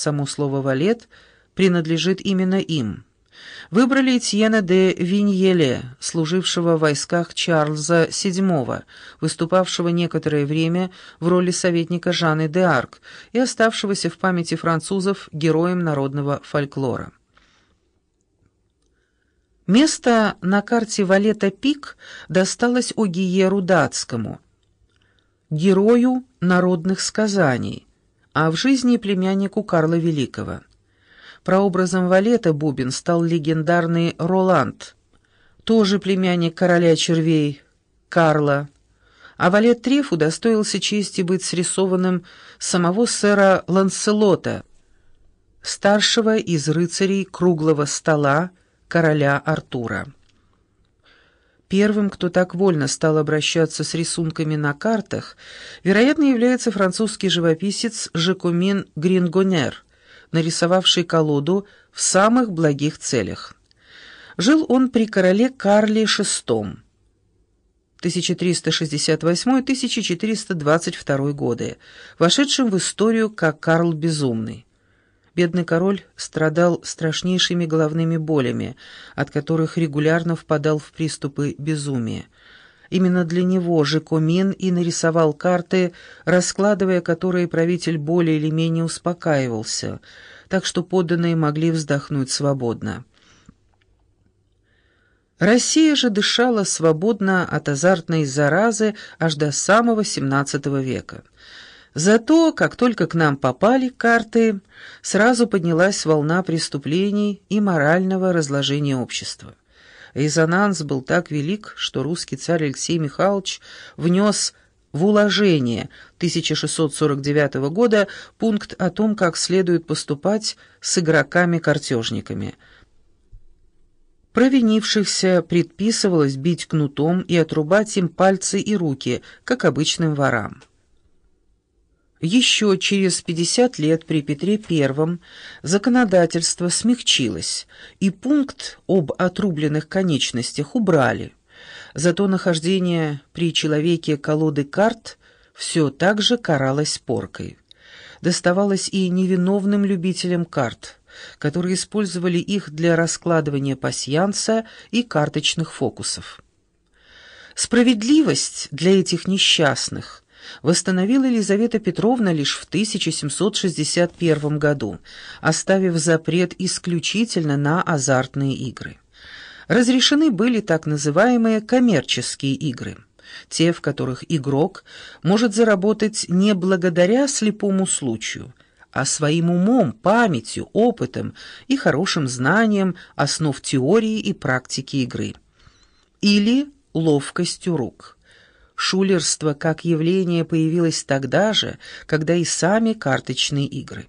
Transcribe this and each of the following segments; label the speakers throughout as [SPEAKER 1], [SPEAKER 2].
[SPEAKER 1] само слово «валет» принадлежит именно им. Выбрали Этьена де Виньеле, служившего в войсках Чарльза VII, выступавшего некоторое время в роли советника Жанны де Арк и оставшегося в памяти французов героем народного фольклора. Место на карте Валета Пик досталось Огиеру Датскому, герою народных сказаний, а в жизни племяннику Карла Великого. Прообразом Валета Бубин стал легендарный Роланд, тоже племянник короля червей Карла, а Валет Треф удостоился чести быть срисованным самого сэра Ланселота, старшего из рыцарей круглого стола, короля Артура. Первым, кто так вольно стал обращаться с рисунками на картах, вероятно, является французский живописец Жекомин Грингонер, нарисовавший колоду в самых благих целях. Жил он при короле Карле VI 1368-1422 годы, вошедшем в историю как Карл Безумный. Бедный король страдал страшнейшими головными болями, от которых регулярно впадал в приступы безумия. Именно для него же Комин и нарисовал карты, раскладывая которые правитель более или менее успокаивался, так что подданные могли вздохнуть свободно. Россия же дышала свободно от азартной заразы аж до самого XVII века. Зато, как только к нам попали карты, сразу поднялась волна преступлений и морального разложения общества. Резонанс был так велик, что русский царь Алексей Михайлович внес в уложение 1649 года пункт о том, как следует поступать с игроками-картежниками. Провинившихся предписывалось бить кнутом и отрубать им пальцы и руки, как обычным ворам. Еще через 50 лет при Петре I законодательство смягчилось, и пункт об отрубленных конечностях убрали. Зато нахождение при человеке колоды карт все так же каралось поркой. Доставалось и невиновным любителям карт, которые использовали их для раскладывания пасьянса и карточных фокусов. Справедливость для этих несчастных – восстановила Елизавета Петровна лишь в 1761 году, оставив запрет исключительно на азартные игры. Разрешены были так называемые коммерческие игры, те, в которых игрок может заработать не благодаря слепому случаю, а своим умом, памятью, опытом и хорошим знанием основ теории и практики игры. Или ловкостью рук – Шулерство как явление появилось тогда же, когда и сами карточные игры.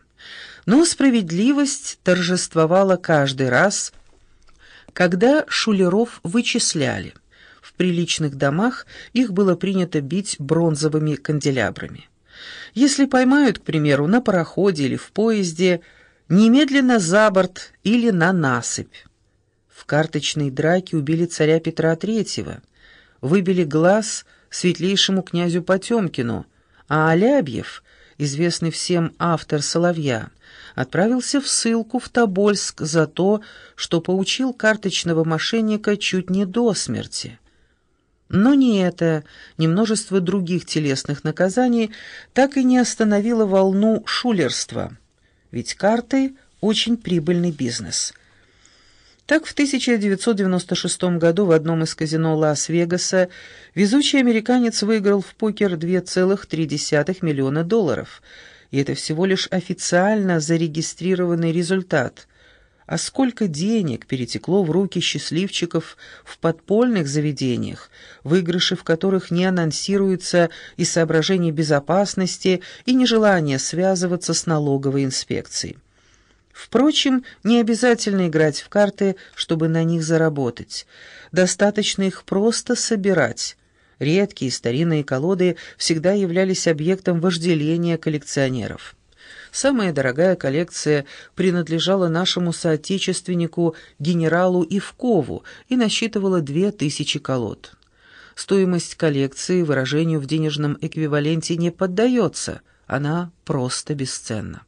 [SPEAKER 1] Но справедливость торжествовала каждый раз, когда шулеров вычисляли. В приличных домах их было принято бить бронзовыми канделябрами. Если поймают, к примеру, на пароходе или в поезде, немедленно за борт или на насыпь. В карточной драке убили царя Петра III, выбили глаз – светлейшему князю Потемкину, а Алябьев, известный всем автор «Соловья», отправился в ссылку в Тобольск за то, что поучил карточного мошенника чуть не до смерти. Но ни это, ни множество других телесных наказаний так и не остановило волну шулерства, ведь карты – очень прибыльный бизнес – так, в 1996 году в одном из казино Лас-Вегаса везучий американец выиграл в покер 2,3 миллиона долларов. И это всего лишь официально зарегистрированный результат. А сколько денег перетекло в руки счастливчиков в подпольных заведениях, выигрыши в которых не анонсируются и соображения безопасности, и нежелание связываться с налоговой инспекцией. Впрочем, не обязательно играть в карты, чтобы на них заработать. Достаточно их просто собирать. Редкие старинные колоды всегда являлись объектом вожделения коллекционеров. Самая дорогая коллекция принадлежала нашему соотечественнику генералу Ивкову и насчитывала две тысячи колод. Стоимость коллекции выражению в денежном эквиваленте не поддается, она просто бесценна.